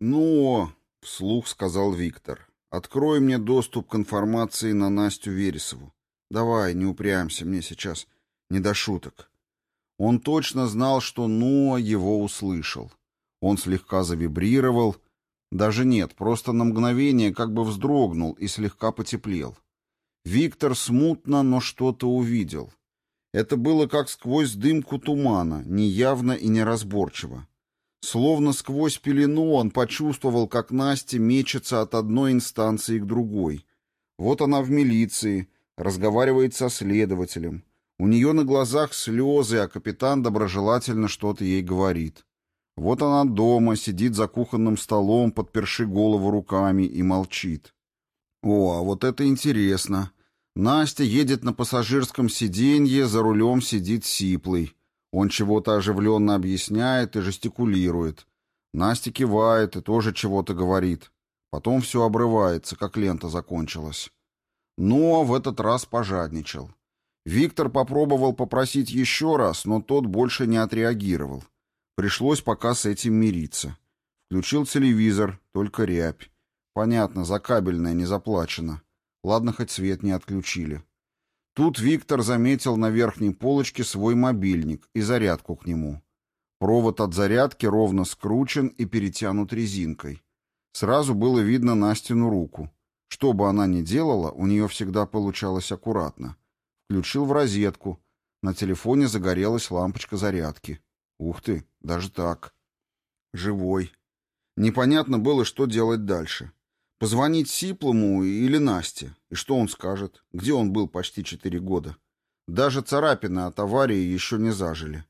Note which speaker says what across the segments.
Speaker 1: «Ну, — вслух сказал Виктор, — открой мне доступ к информации на Настю Вересову. Давай, не упрямься, мне сейчас не до шуток». Он точно знал, что Ноа его услышал. Он слегка завибрировал. Даже нет, просто на мгновение как бы вздрогнул и слегка потеплел. Виктор смутно, но что-то увидел. Это было как сквозь дымку тумана, неявно и неразборчиво. Словно сквозь пелену он почувствовал, как Настя мечется от одной инстанции к другой. Вот она в милиции, разговаривает со следователем. У нее на глазах слезы, а капитан доброжелательно что-то ей говорит. Вот она дома, сидит за кухонным столом, подперши голову руками и молчит. О, а вот это интересно. Настя едет на пассажирском сиденье, за рулем сидит Сиплый. Он чего-то оживленно объясняет и жестикулирует. Настя кивает и тоже чего-то говорит. Потом все обрывается, как лента закончилась. Но в этот раз пожадничал. Виктор попробовал попросить еще раз, но тот больше не отреагировал. Пришлось пока с этим мириться. Включил телевизор, только рябь. Понятно, за кабельное не заплачено. Ладно, хоть свет не отключили. Тут Виктор заметил на верхней полочке свой мобильник и зарядку к нему. Провод от зарядки ровно скручен и перетянут резинкой. Сразу было видно Настину руку. Что бы она ни делала, у нее всегда получалось аккуратно. Включил в розетку. На телефоне загорелась лампочка зарядки. Ух ты, даже так. Живой. Непонятно было, что делать дальше. Позвонить Сиплому или Насте? И что он скажет? Где он был почти четыре года? Даже царапины от аварии еще не зажили.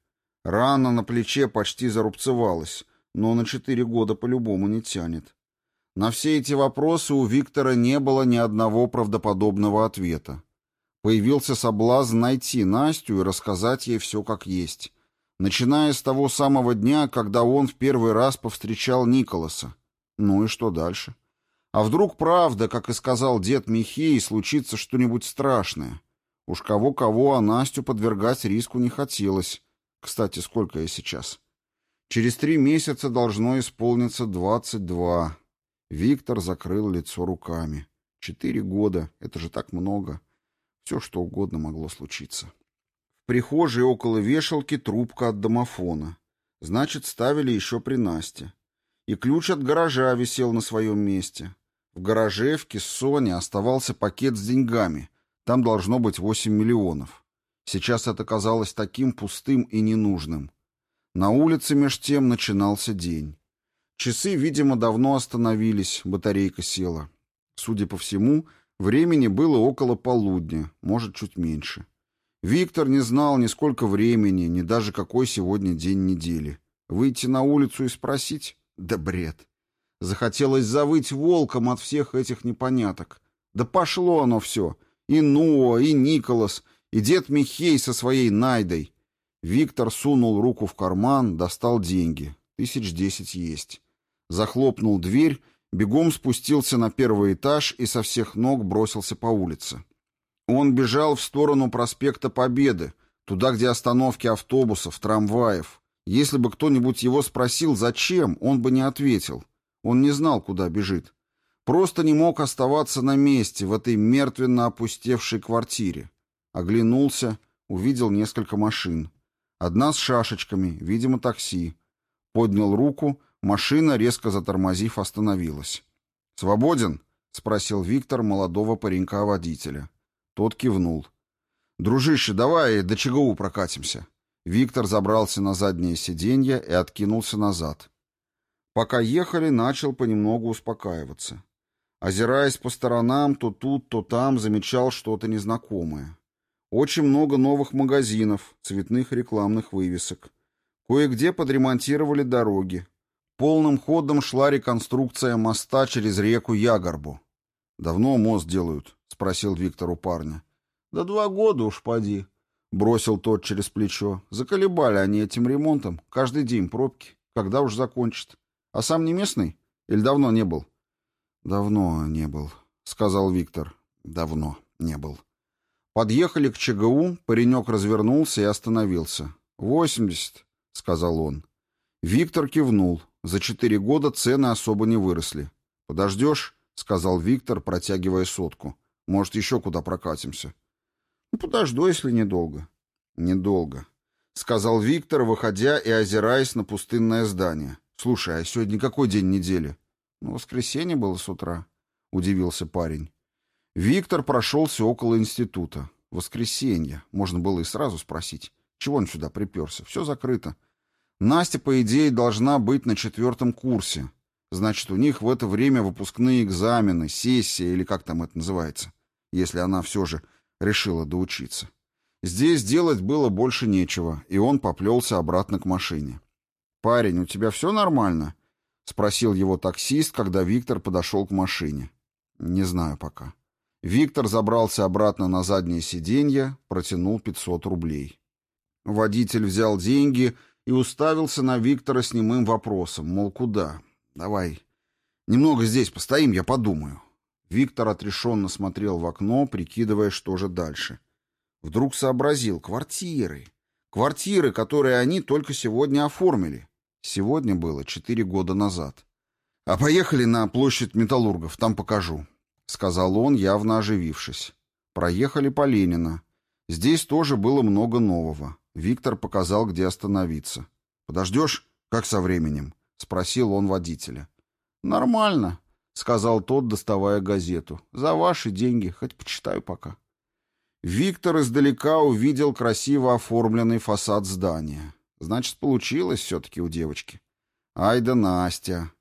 Speaker 1: Рана на плече почти зарубцевалась, но на четыре года по-любому не тянет. На все эти вопросы у Виктора не было ни одного правдоподобного ответа. Появился соблазн найти Настю и рассказать ей все как есть. Начиная с того самого дня, когда он в первый раз повстречал Николаса. Ну и что дальше? — а вдруг правда, как и сказал дед Михей, случится что-нибудь страшное? Уж кого-кого, а Настю подвергать риску не хотелось. Кстати, сколько я сейчас? Через три месяца должно исполниться двадцать два. Виктор закрыл лицо руками. Четыре года, это же так много. Все, что угодно могло случиться. В прихожей около вешалки трубка от домофона. Значит, ставили еще при Насте. И ключ от гаража висел на своем месте. В гараже в Кессоне оставался пакет с деньгами. Там должно быть 8 миллионов. Сейчас это казалось таким пустым и ненужным. На улице меж тем начинался день. Часы, видимо, давно остановились, батарейка села. Судя по всему, времени было около полудня, может, чуть меньше. Виктор не знал ни сколько времени, ни даже какой сегодня день недели. Выйти на улицу и спросить? Да бред. Захотелось завыть волком от всех этих непоняток. Да пошло оно все. И Ноа, и Николас, и дед Михей со своей Найдой. Виктор сунул руку в карман, достал деньги. Тысяч десять есть. Захлопнул дверь, бегом спустился на первый этаж и со всех ног бросился по улице. Он бежал в сторону проспекта Победы, туда, где остановки автобусов, трамваев. Если бы кто-нибудь его спросил, зачем, он бы не ответил. Он не знал, куда бежит. Просто не мог оставаться на месте, в этой мертвенно опустевшей квартире. Оглянулся, увидел несколько машин. Одна с шашечками, видимо, такси. Поднял руку, машина, резко затормозив, остановилась. «Свободен?» — спросил Виктор молодого паренька-водителя. Тот кивнул. «Дружище, давай до ЧГУ прокатимся». Виктор забрался на заднее сиденье и откинулся назад. Пока ехали, начал понемногу успокаиваться. Озираясь по сторонам, то тут, то там, замечал что-то незнакомое. Очень много новых магазинов, цветных рекламных вывесок. Кое-где подремонтировали дороги. Полным ходом шла реконструкция моста через реку Ягорбу. «Давно мост делают?» — спросил Виктор у парня. «Да два года уж поди», — бросил тот через плечо. «Заколебали они этим ремонтом. Каждый день пробки. Когда уж закончат?» А сам не местный? Или давно не был? Давно не был, сказал Виктор. Давно не был. Подъехали к ЧГУ, паренек развернулся и остановился. «Восемьдесят», — сказал он. Виктор кивнул, За четыре года цены особо не выросли. «Подождешь?» — сказал Виктор, протягивая сотку. «Может, еще куда прокатимся?»
Speaker 2: «Ну, подожду, если недолго».
Speaker 1: «Недолго», — сказал Виктор, выходя и озираясь на пустынное здание. «Слушай, а сегодня какой день недели?»
Speaker 2: «Ну, воскресенье было с утра», — удивился парень.
Speaker 1: Виктор прошелся около института. Воскресенье. Можно было и сразу спросить. Чего он сюда приперся? Все закрыто. Настя, по идее, должна быть на четвертом курсе. Значит, у них в это время выпускные экзамены, сессия или как там это называется, если она все же решила доучиться. Здесь делать было больше нечего, и он поплелся обратно к машине. «Парень, у тебя все нормально?» — спросил его таксист, когда Виктор подошел к машине. «Не знаю пока». Виктор забрался обратно на заднее сиденье, протянул 500 рублей. Водитель взял деньги и уставился на Виктора с немым вопросом, мол, куда? Давай, немного здесь постоим, я подумаю. Виктор отрешенно смотрел в окно, прикидывая, что же дальше. Вдруг сообразил, квартиры. Квартиры, которые они только сегодня оформили. Сегодня было четыре года назад. А поехали на площадь Металлургов, там покажу. — сказал он, явно оживившись. Проехали по Ленина. Здесь тоже было много нового. Виктор показал, где остановиться. «Подождешь? Как со временем?» — спросил он водителя.
Speaker 2: «Нормально», — сказал тот, доставая газету. «За ваши деньги, хоть почитаю пока».
Speaker 1: Виктор издалека увидел красиво оформленный фасад здания. Значит, получилось все-таки у девочки. Ай да Настя.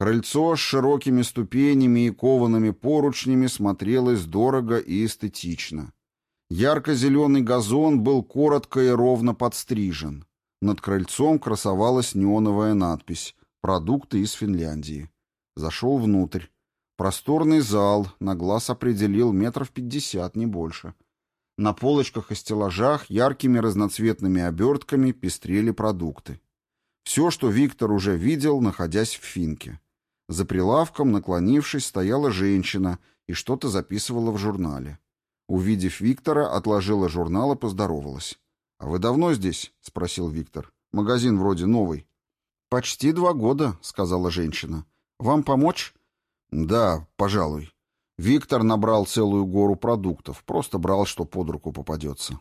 Speaker 1: Крыльцо с широкими ступенями и коваными поручнями смотрелось дорого и эстетично. Ярко-зеленый газон был коротко и ровно подстрижен. Над крыльцом красовалась неоновая надпись «Продукты из Финляндии». Зашел внутрь. Просторный зал, на глаз определил метров пятьдесят, не больше. На полочках и стеллажах яркими разноцветными обертками пестрели продукты. Все, что Виктор уже видел, находясь в Финке. За прилавком, наклонившись, стояла женщина и что-то записывала в журнале. Увидев Виктора, отложила журнал и поздоровалась. «А вы давно здесь?» — спросил Виктор. «Магазин вроде новый».
Speaker 2: «Почти два года», — сказала женщина. «Вам помочь?»
Speaker 1: «Да, пожалуй». Виктор набрал целую гору продуктов, просто брал, что под руку попадется.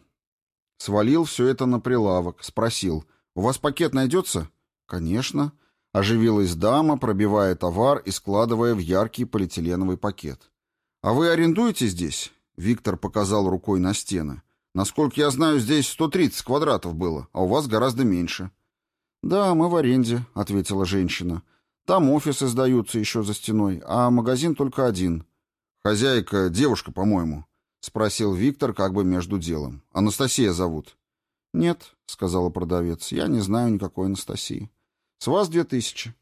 Speaker 1: Свалил все это на прилавок, спросил. «У вас пакет найдется?»
Speaker 2: «Конечно»,
Speaker 1: Оживилась дама, пробивая товар и складывая в яркий полиэтиленовый пакет. «А вы арендуете здесь?» Виктор показал рукой на стены. «Насколько я знаю, здесь 130 квадратов было, а у вас гораздо меньше».
Speaker 2: «Да, мы в аренде», — ответила женщина. «Там офисы сдаются еще за стеной, а магазин только один».
Speaker 1: «Хозяйка девушка, по-моему», — спросил Виктор как бы между делом. «Анастасия зовут».
Speaker 2: «Нет», — сказала продавец, — «я не знаю никакой Анастасии». С вас две тысячи.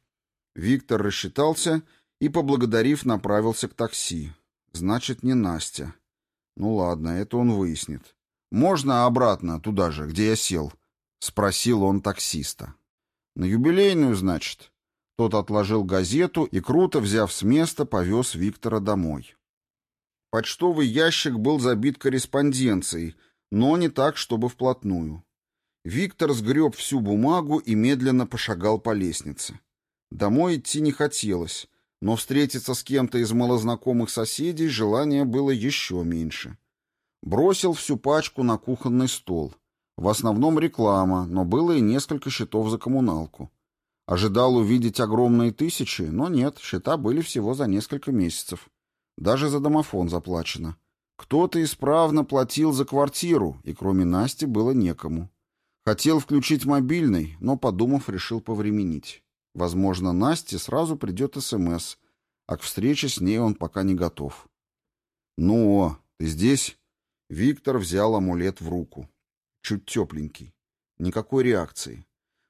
Speaker 1: Виктор рассчитался и, поблагодарив, направился к такси. Значит, не Настя. Ну ладно, это он выяснит. Можно обратно, туда же, где я сел? Спросил он таксиста. На юбилейную, значит. Тот отложил газету и, круто взяв с места, повез Виктора домой. Почтовый ящик был забит корреспонденцией, но не так, чтобы вплотную. Виктор сгреб всю бумагу и медленно пошагал по лестнице. Домой идти не хотелось, но встретиться с кем-то из малознакомых соседей желания было еще меньше. Бросил всю пачку на кухонный стол. В основном реклама, но было и несколько счетов за коммуналку. Ожидал увидеть огромные тысячи, но нет, счета были всего за несколько месяцев. Даже за домофон заплачено. Кто-то исправно платил за квартиру, и кроме Насти было некому. Хотел включить мобильный, но, подумав, решил повременить. Возможно, Насте сразу придет СМС, а к встрече с ней он пока не готов. «Ну, ты здесь?» Виктор взял амулет в руку. Чуть тепленький. Никакой реакции.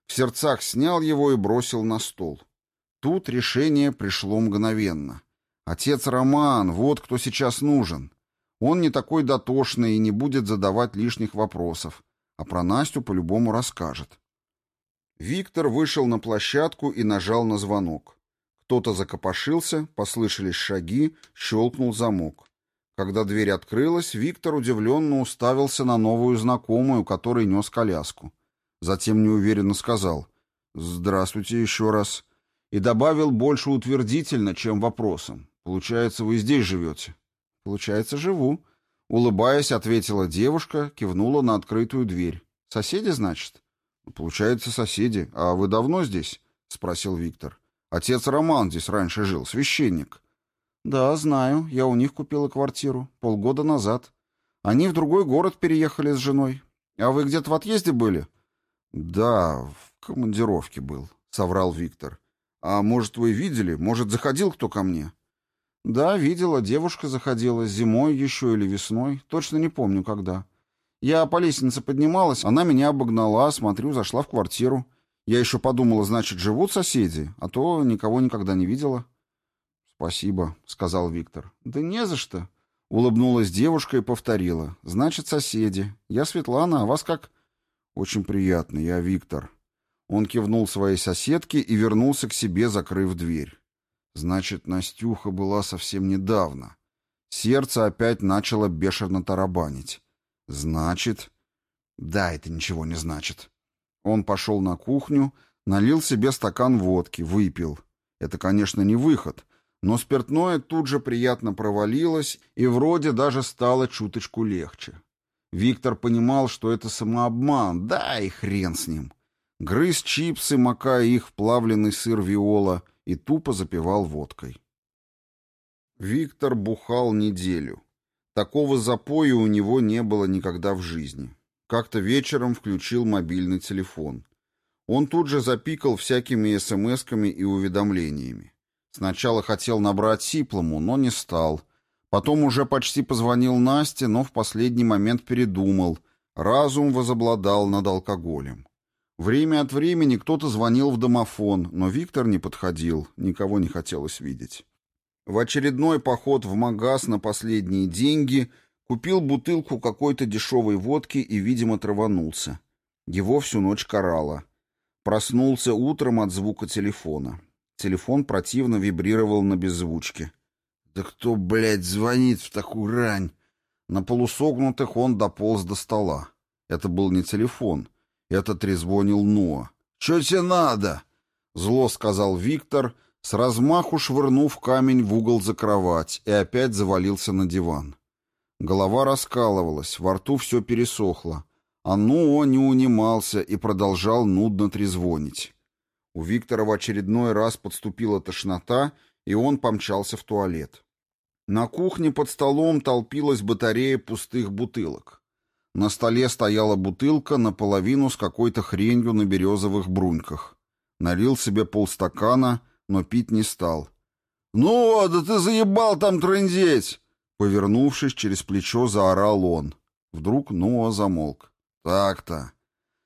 Speaker 1: В сердцах снял его и бросил на стол. Тут решение пришло мгновенно. Отец Роман, вот кто сейчас нужен. Он не такой дотошный и не будет задавать лишних вопросов а про Настю по-любому расскажет. Виктор вышел на площадку и нажал на звонок. Кто-то закопошился, послышались шаги, щелкнул замок. Когда дверь открылась, Виктор удивленно уставился на новую знакомую, которая нес коляску. Затем неуверенно сказал «Здравствуйте еще раз». и добавил больше утвердительно, чем вопросом. «Получается, вы здесь живете?»
Speaker 2: «Получается, живу», — улыбаясь, ответила девушка, кивнула на открытую дверь. «Соседи, значит?»
Speaker 1: «Получается, соседи. А вы давно здесь?» — спросил Виктор. «Отец Роман здесь раньше жил, священник».
Speaker 2: «Да, знаю. Я у них купила квартиру. Полгода назад. Они в другой город переехали с женой. А вы где-то в отъезде были?»
Speaker 1: «Да, в командировке был», — соврал Виктор. «А может, вы видели? Может, заходил кто ко мне?»
Speaker 2: «Да, видела. Девушка заходила. Зимой еще или весной. Точно не помню, когда. Я по лестнице поднималась, она меня обогнала, смотрю, зашла в квартиру. Я еще подумала, значит, живут соседи, а то никого никогда не видела».
Speaker 1: «Спасибо», — сказал Виктор.
Speaker 2: «Да не за что», — улыбнулась девушка и повторила. «Значит, соседи. Я Светлана, а вас как?»
Speaker 1: «Очень приятно, я Виктор». Он кивнул своей соседке и вернулся к себе, закрыв дверь. Значит, Настюха была совсем недавно. Сердце опять начало бешено тарабанить. Значит... Да, это ничего не значит. Он пошел на кухню, налил себе стакан водки, выпил. Это, конечно, не выход, но спиртное тут же приятно провалилось, и вроде даже стало чуточку легче. Виктор понимал, что это самообман, да и хрен с ним. Грыз чипсы, макая их в плавленый сыр виола, и тупо запивал водкой. Виктор бухал неделю. Такого запоя у него не было никогда в жизни. Как-то вечером включил мобильный телефон. Он тут же запикал всякими смс-ками и уведомлениями. Сначала хотел набрать Сиплому, но не стал. Потом уже почти позвонил Насте, но в последний момент передумал. Разум возобладал над алкоголем. Время от времени кто-то звонил в домофон, но Виктор не подходил, никого не хотелось видеть. В очередной поход в магаз на последние деньги купил бутылку какой-то дешевой водки и, видимо, траванулся. Его всю ночь карало. Проснулся утром от звука телефона. Телефон противно вибрировал на беззвучке. «Да кто, блядь, звонит в такую рань?» На полусогнутых он дополз до стола. Это был не телефон. Это трезвонил Ноа. «Чё тебе надо?» Зло сказал Виктор, с размаху швырнув камень в угол за кровать, и опять завалился на диван. Голова раскалывалась, во рту все пересохло. А Ноа не унимался и продолжал нудно трезвонить. У Виктора в очередной раз подступила тошнота, и он помчался в туалет. На кухне под столом толпилась батарея пустых бутылок. На столе стояла бутылка наполовину с какой-то хренью на березовых бруньках. Налил себе полстакана, но пить не стал. «Ну, да ты заебал там трындеть!» Повернувшись через плечо, заорал он. Вдруг Ноа замолк. «Так-то.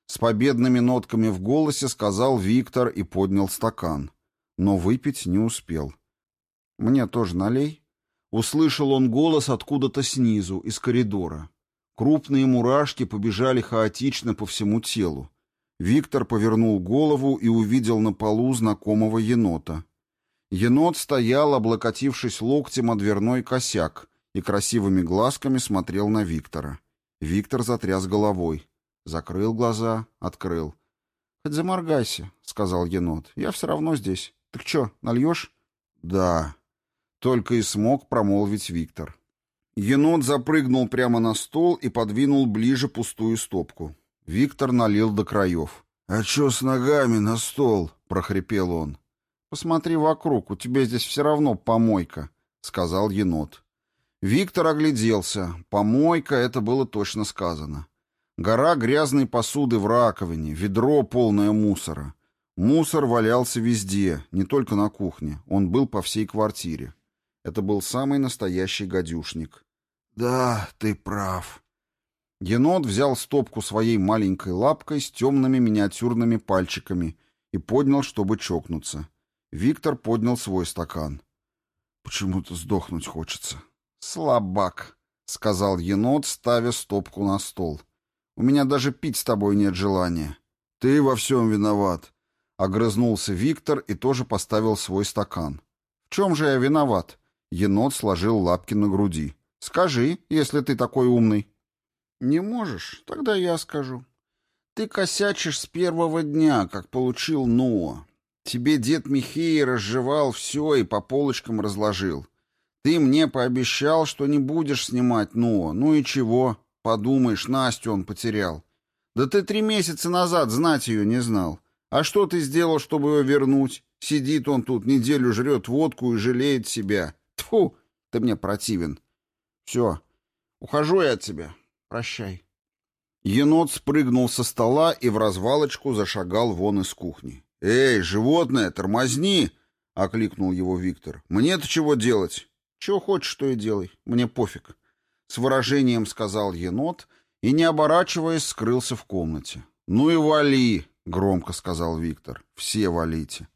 Speaker 1: С победными нотками в голосе сказал Виктор и поднял стакан. Но выпить не успел. «Мне тоже налей?» Услышал он голос откуда-то снизу, из коридора. Крупные мурашки побежали хаотично по всему телу. Виктор повернул голову и увидел на полу знакомого енота. Енот стоял, облокотившись локтем о дверной косяк, и красивыми глазками смотрел на Виктора. Виктор затряс головой. Закрыл глаза, открыл. — Хоть заморгайся, — сказал енот. — Я все равно здесь. Так что, нальешь? — Да. Только и смог промолвить Виктор. Енот запрыгнул прямо на стол и подвинул ближе пустую стопку. Виктор налил до краев. — А что с ногами на стол? — прохрипел он. — Посмотри вокруг, у тебя здесь все равно помойка, — сказал енот. Виктор огляделся. Помойка — это было точно сказано. Гора грязной посуды в раковине, ведро полное мусора. Мусор валялся везде, не только на кухне. Он был по всей квартире. Это был самый настоящий гадюшник. «Да, ты прав». Енот взял стопку своей маленькой лапкой с темными миниатюрными пальчиками и поднял, чтобы чокнуться. Виктор поднял свой стакан. «Почему-то сдохнуть хочется». «Слабак», — сказал енот, ставя стопку на стол. У меня даже пить с тобой нет желания. Ты во всем виноват. Огрызнулся Виктор и тоже поставил свой стакан. В чем же я виноват? Енот сложил лапки на груди. Скажи, если ты такой умный. Не можешь? Тогда я скажу. Ты косячишь с первого дня, как получил Ноа. Тебе дед Михей разжевал все и по полочкам разложил. Ты мне пообещал, что не будешь снимать Ноа. Ну и чего? Подумаешь, Настю он потерял. Да ты три месяца назад знать ее не знал. А что ты сделал, чтобы его вернуть? Сидит он тут, неделю жрет водку и жалеет себя. Тфу, ты мне противен. Все, ухожу я от тебя. Прощай. Енот спрыгнул со стола и в развалочку зашагал вон из кухни. «Эй, животное, тормозни!» — окликнул его Виктор. «Мне-то чего делать?» «Чего хочешь, то и делай. Мне пофиг». С выражением сказал енот и, не оборачиваясь, скрылся в комнате. «Ну и вали!» — громко сказал Виктор. «Все валите».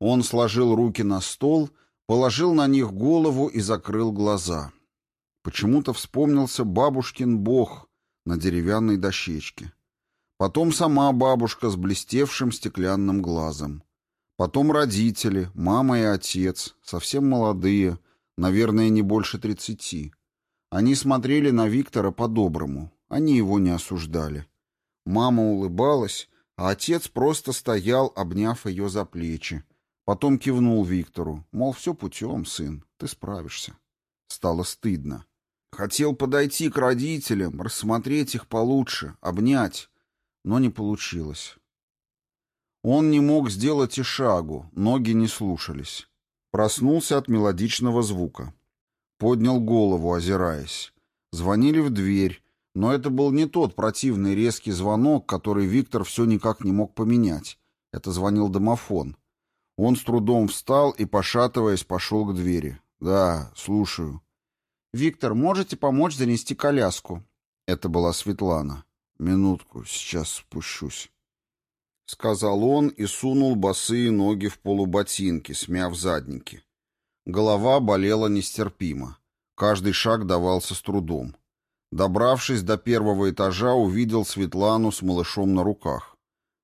Speaker 1: Он сложил руки на стол, положил на них голову и закрыл глаза. Почему-то вспомнился бабушкин бог на деревянной дощечке. Потом сама бабушка с блестевшим стеклянным глазом. Потом родители, мама и отец, совсем молодые, наверное, не больше тридцати. Они смотрели на Виктора по-доброму, они его не осуждали. Мама улыбалась, а отец просто стоял, обняв ее за плечи. Потом кивнул Виктору, мол, все путем, сын, ты справишься. Стало стыдно. Хотел подойти к родителям, рассмотреть их получше, обнять, но не получилось. Он не мог сделать и шагу, ноги не слушались. Проснулся от мелодичного звука. Поднял голову, озираясь. Звонили в дверь, но это был не тот противный резкий звонок, который Виктор все никак не мог поменять. Это звонил домофон. Он с трудом встал и, пошатываясь, пошел к двери. «Да, слушаю». «Виктор, можете помочь занести коляску?» Это была Светлана. «Минутку, сейчас спущусь», — сказал он и сунул босые ноги в полуботинки, смяв задники. Голова болела нестерпимо. Каждый шаг давался с трудом. Добравшись до первого этажа, увидел Светлану с малышом на руках.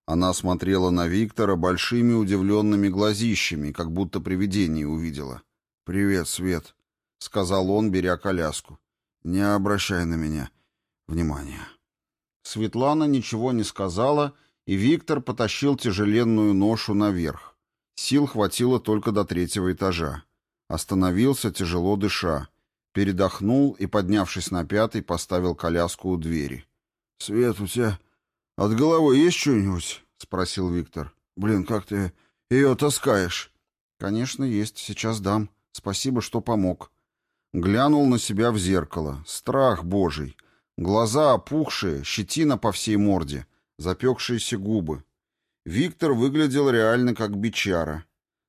Speaker 1: Она смотрела на Виктора большими удивленными глазищами, как будто привидение увидела. «Привет, Свет», — сказал он, беря коляску. «Не обращай на меня внимания». Светлана ничего не сказала, и Виктор потащил тяжеленную ношу наверх. Сил хватило только до третьего этажа. Остановился, тяжело дыша. Передохнул и, поднявшись на пятый, поставил коляску у двери. «Свет, у тебя от головы есть что-нибудь?» — спросил Виктор. «Блин, как ты ее таскаешь?» «Конечно, есть. Сейчас дам. Спасибо, что помог». Глянул на себя в зеркало. Страх божий. Глаза опухшие, щетина по всей морде, запекшиеся губы. Виктор выглядел реально как бичара.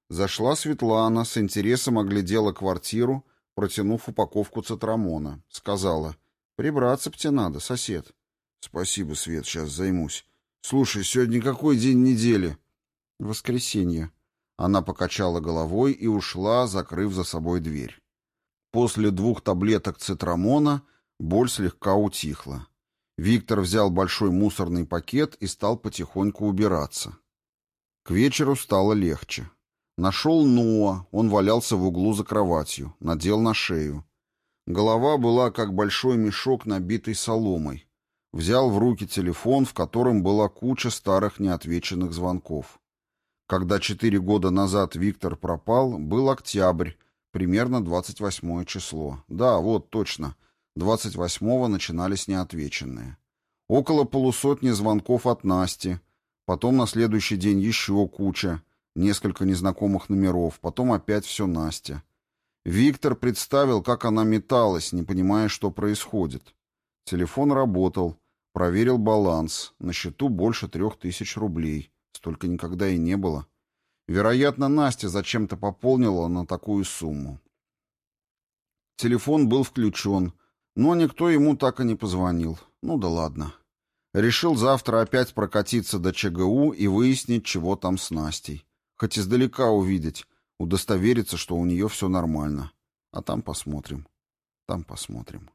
Speaker 1: Зашла Светлана, с интересом оглядела квартиру, протянув упаковку цитрамона. Сказала, «Прибраться б тебе надо, сосед». «Спасибо, Свет, сейчас займусь. Слушай, сегодня какой день недели?» «Воскресенье». Она покачала головой и ушла, закрыв за собой дверь. После двух таблеток цитрамона Боль слегка утихла. Виктор взял большой мусорный пакет и стал потихоньку убираться. К вечеру стало легче. Нашел Ноа, он валялся в углу за кроватью, надел на шею. Голова была как большой мешок, набитый соломой. Взял в руки телефон, в котором была куча старых неотвеченных звонков. Когда четыре года назад Виктор пропал, был октябрь, примерно 28 число. Да, вот точно — 28-го начинались неотвеченные. Около полусотни звонков от Насти, потом на следующий день еще куча, несколько незнакомых номеров, потом опять все Настя. Виктор представил, как она металась, не понимая, что происходит. Телефон работал, проверил баланс, на счету больше трех тысяч рублей. Столько никогда и не было. Вероятно, Настя зачем-то пополнила на такую сумму. Телефон был включен, но никто ему так и не позвонил. Ну да ладно. Решил завтра опять прокатиться до ЧГУ и выяснить, чего там с Настей. Хоть издалека увидеть, удостовериться, что у нее все нормально. А там посмотрим. Там посмотрим.